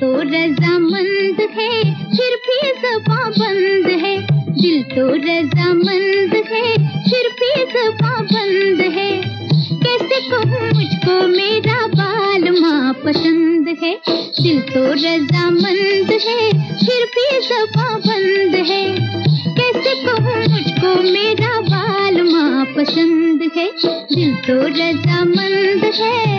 तो रजामंद है, फिर भी जबा बंद है। दिल तो रजामंद है, फिर भी जबा बंद है। कैसे कहूँ मुझको मेरा बाल माँ पसंद है? दिल तो रजामंद है, फिर भी जबा बंद है। कैसे कहूँ मुझको मेरा बाल माँ पसंद है? दिल तो रजामंद है।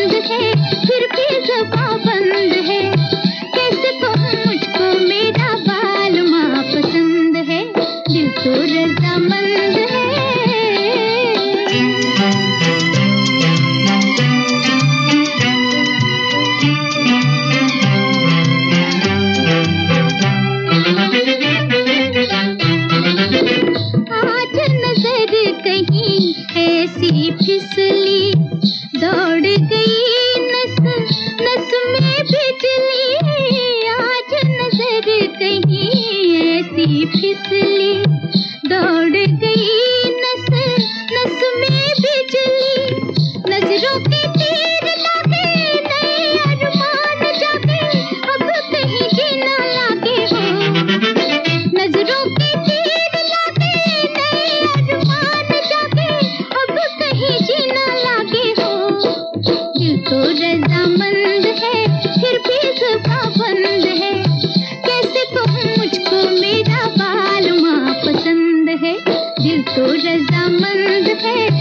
गई है